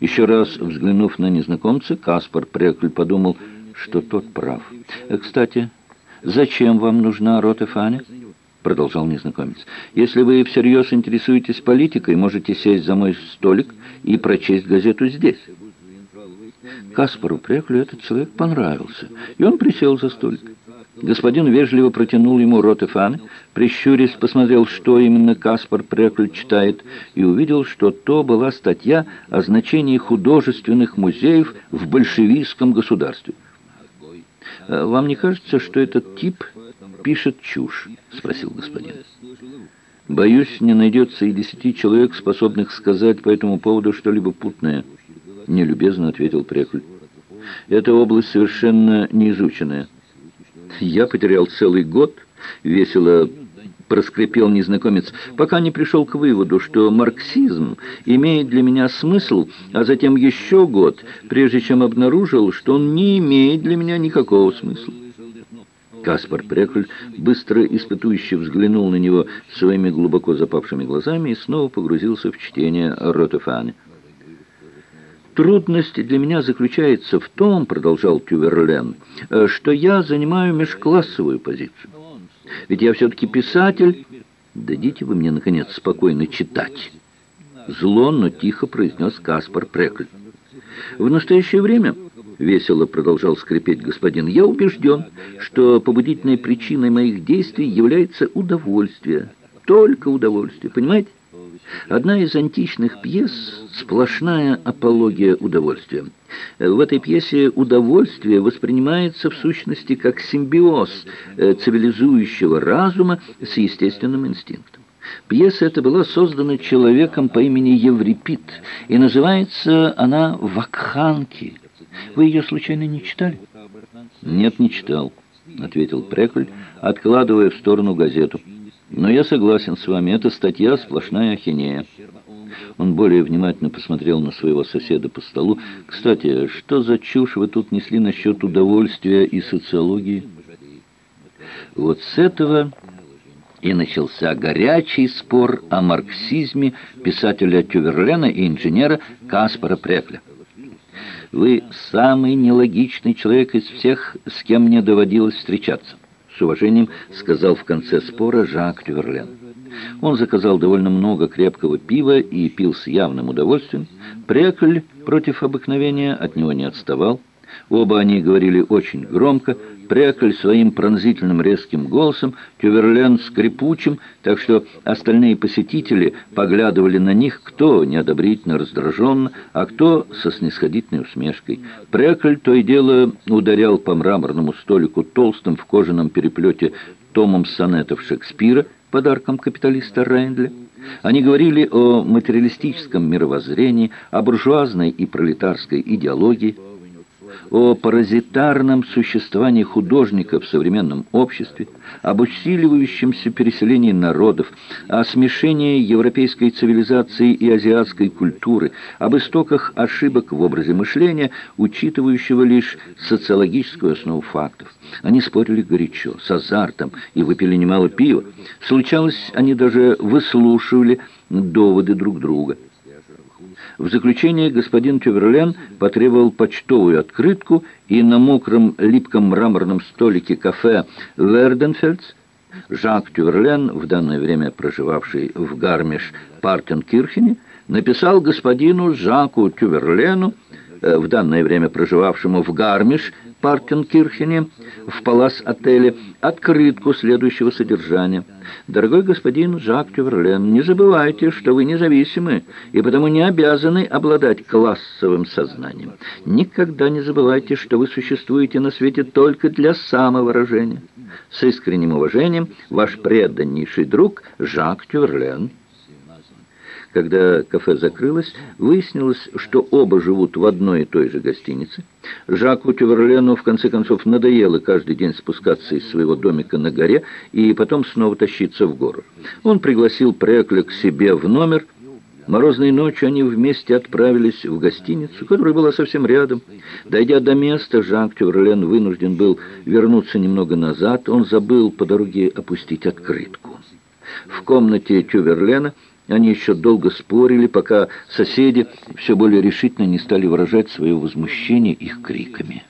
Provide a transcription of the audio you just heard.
Еще раз взглянув на незнакомца, Каспар Прекль подумал, что тот прав. «Э, «Кстати, зачем вам нужна рота Фаня?» продолжал незнакомец. «Если вы всерьез интересуетесь политикой, можете сесть за мой столик и прочесть газету здесь». Каспару Преклю этот человек понравился, и он присел за столик. Господин вежливо протянул ему рот и фаны, прищурясь, посмотрел, что именно Каспар Прекль читает, и увидел, что то была статья о значении художественных музеев в большевистском государстве. «Э, «Вам не кажется, что этот тип пишет чушь?» — спросил господин. «Боюсь, не найдется и десяти человек, способных сказать по этому поводу что-либо путное», — нелюбезно ответил Прекль. «Эта область совершенно неизученная». Я потерял целый год, весело проскрипел незнакомец, пока не пришел к выводу, что марксизм имеет для меня смысл, а затем еще год, прежде чем обнаружил, что он не имеет для меня никакого смысла. Каспар Прекль быстро испытующе взглянул на него своими глубоко запавшими глазами и снова погрузился в чтение Ротефани. «Трудность для меня заключается в том, — продолжал Тюверлен, — что я занимаю межклассовую позицию. Ведь я все-таки писатель. Дадите вы мне, наконец, спокойно читать». Зло, но тихо произнес Каспар Прекль. «В настоящее время, — весело продолжал скрипеть господин, — я убежден, что побудительной причиной моих действий является удовольствие. Только удовольствие, понимаете? Одна из античных пьес – сплошная апология удовольствия. В этой пьесе удовольствие воспринимается в сущности как симбиоз э, цивилизующего разума с естественным инстинктом. Пьеса эта была создана человеком по имени Еврипид, и называется она «Вакханки». Вы ее случайно не читали? «Нет, не читал», — ответил Прекль, откладывая в сторону газету. Но я согласен с вами, эта статья сплошная ахинея. Он более внимательно посмотрел на своего соседа по столу. Кстати, что за чушь вы тут несли насчет удовольствия и социологии? Вот с этого и начался горячий спор о марксизме писателя Тюверлена и инженера Каспара Прекля. Вы самый нелогичный человек из всех, с кем мне доводилось встречаться с уважением сказал в конце спора Жак Тюверлен. Он заказал довольно много крепкого пива и пил с явным удовольствием. Прекль против обыкновения от него не отставал. Оба они говорили очень громко, Прекль своим пронзительным резким голосом, Тюверлен скрипучим, так что остальные посетители поглядывали на них, кто неодобрительно раздраженно, а кто со снисходительной усмешкой. Прекль то и дело ударял по мраморному столику толстым в кожаном переплете томом сонетов Шекспира, подарком капиталиста Рейндля. Они говорили о материалистическом мировоззрении, о буржуазной и пролетарской идеологии, о паразитарном существовании художника в современном обществе, об усиливающемся переселении народов, о смешении европейской цивилизации и азиатской культуры, об истоках ошибок в образе мышления, учитывающего лишь социологическую основу фактов. Они спорили горячо, с азартом и выпили немало пива. Случалось, они даже выслушивали доводы друг друга. В заключение господин Тюверлен потребовал почтовую открытку, и на мокром липком мраморном столике кафе «Верденфельдс» Жак Тюверлен, в данное время проживавший в Гармиш-Партенкирхене, написал господину Жаку Тюверлену, э, в данное время проживавшему в Гармиш, Партенкирхене, в Палас-отеле, открытку следующего содержания. «Дорогой господин Жак Тюверлен, не забывайте, что вы независимы и потому не обязаны обладать классовым сознанием. Никогда не забывайте, что вы существуете на свете только для самовыражения. С искренним уважением, ваш преданнейший друг Жак Тюверлен». Когда кафе закрылось, выяснилось, что оба живут в одной и той же гостинице. Жаку Тюверлену в конце концов надоело каждый день спускаться из своего домика на горе и потом снова тащиться в гору. Он пригласил Прекля к себе в номер. Морозной ночью они вместе отправились в гостиницу, которая была совсем рядом. Дойдя до места, Жак Тюверлен вынужден был вернуться немного назад. Он забыл по дороге опустить открытку. В комнате Тюверлена Они еще долго спорили, пока соседи все более решительно не стали выражать свое возмущение их криками.